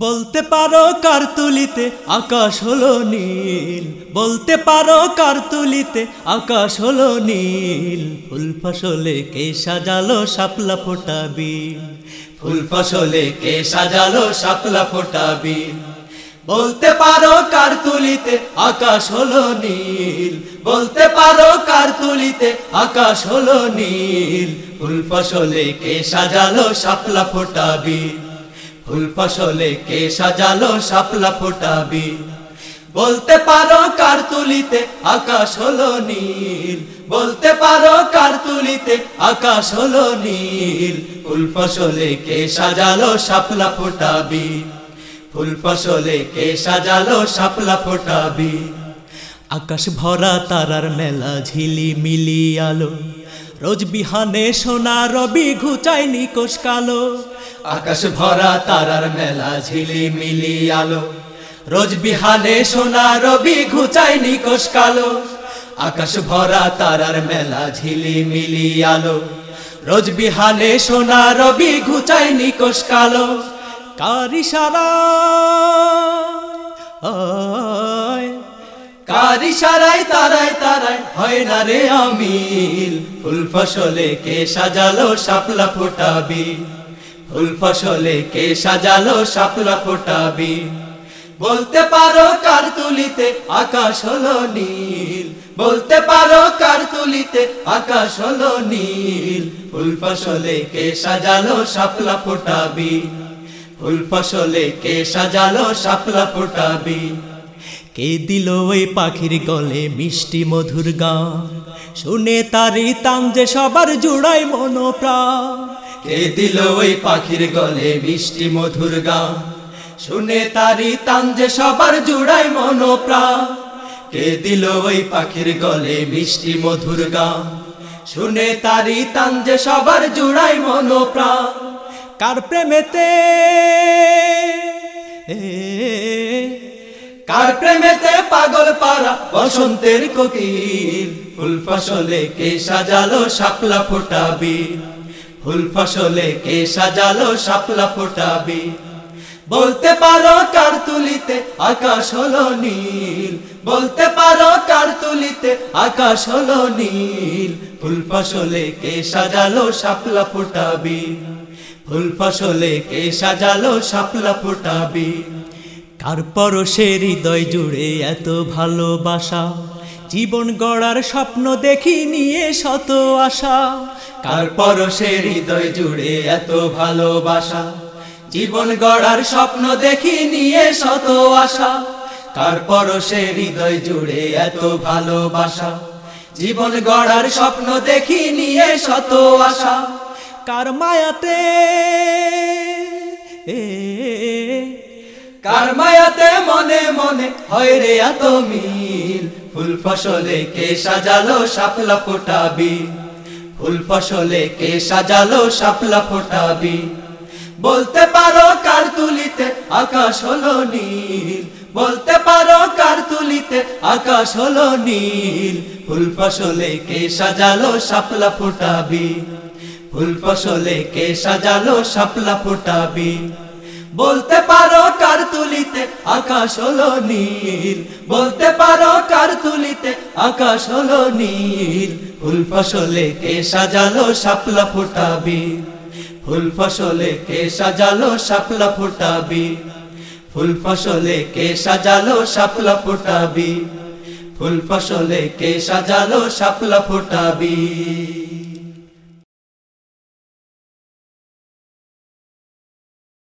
বলতে পারো কার তুলিতে আকাশ হলো নীল। বলতে পারো কার তুলিতে আকাশ হলো নীল। ফুল ফসলে কে সাজালো শাপলা ফোটাবি ফুল ফসলে কে সাজালো শাপলা ফোটাবি বলতে পারো কার তুলিতে আকাশ হলো নীল। বলতে পারো কার তুলিতে আকাশ হলো নীল। ফুল ফসলে কে সাজালো শাপলা ফোটা বিল। ফুল ফসলে কে সাজালো শাপলা ফোটাবি? বলতে পারো কার তুলিতে আকাশ হলো নীল। বলতে পারো কার তুলিতে আকাশ হলো নীল। ফুল ফসলে কে সাজালো শাপলা ফোটাবি? ফুল ফসলে কে সাজালো শাপলা ফোটাবি? আকাশ ভরা তারার মেলা ঝিলি মিলি আলো। রোজ বিহানে সোনা রবি ঘুচাই নিকোষ কালো। আকাশ ভরা তারার মেলা ঝিলি মিলি আলো। রোজ বিহানে সোনা রবি ঘুচাই নিকোষ কালো। আকাশ ভরা তারার মেলা ঝিলি মিলি আলো। রোজ বিহানে সোনা রবি ঘুচাই নিকোষ কালো। কারি সারা কারি সারাই, তারাই তারাই, হয় না রে আমিল। ফুল ফসলে কে সাজালো শাপলা ফোটাবি ফুল ফসলে কে সাজালো শাপলা ফোটাবি বলতে পারো কার তুলিতে আকাশ হলো নীল? বলতে পারো কার তুলিতে আকাশ হলো নীল? ফুল ফসলে কে সাজালো শাপলা ফোটাবি ফুল ফসলে কে সাজালো শাপলা ফোটাবি কে দিল ওই পাখির গলে মিষ্টি মধুর গান? শুনে তারি তাম যে সবার জুড়াই মনোপ্রাণ। কে দিল ওই পাখির গলে মিষ্টি মধুর গান? শুনে তারি তাম যে সবার জুড়াই মনোপ্রাণ। কে দিল ওই পাখির গলে মিষ্টি মধুর গান? শুনে তারি তাম যে সবার জুড়াই মনোপ্রাণ। কার প্রেমেতে? কার প্রেমেতে পাগল পারা বসন্তের কোকিল, ফুল ফসলে কে সাজালো শাপলা ফোটাবি ফুল ফসলে কে সাজালো শাপলা ফোটাবি বলতে পারো কার তুলিতে আকাশ হলো নীল? বলতে পারো কার তুলিতে আকাশ হলো নীল? ফুল ফসলে কে সাজালো শাপলা ফোটাবি ফুল ফসলে কে সাজালো শাপলা ফোটাবি কার পরশে হৃদয় জুড়ে এত ভালোবাসা। জীবন গড়ার স্বপ্ন দেখি নিয়ে শত আশা। কার পরশে হৃদয় জুড়ে এত ভালোবাসা। জীবন গড়ার স্বপ্ন দেখি নিয়ে শত আশা। কার পরশে হৃদয় জুড়ে এত ভালোবাসা। জীবন গড়ার স্বপ্ন দেখি নিয়ে শত আশা। কার মায়াতে এ কার মায়াতে মনে মনে হয় রে এত মিল? ফুল ফসলে কে সাজালো শাপলা ফোটাবি ফুল ফসলে কে সাজালো শাপলা ফোটাবি বলতে পারো কার তুলিতে আকাশ হলো নীল? বলতে পারো কার তুলিতে আকাশ হলো নীল? ফুল ফসলে কে সাজালো শাপলা ফোটাবি ফুল ফসলে কে সাজালো শাপলা ফোটাবি বলতে পারো কার তুলিতে আকাশ হলো নীল? বলতে পারো কার তুলিতে আকাশ হলো নীল? ফুল ফসলে কে সাজালো শাপলা ফোটাবি ফুল ফসলে কে সাজালো শাপলা ফোটাবি ফুল ফসলে কে সাজালো শাপলা ফোটাবি ফুল ফসলে কে সাজালো শাপলা ফোটাবি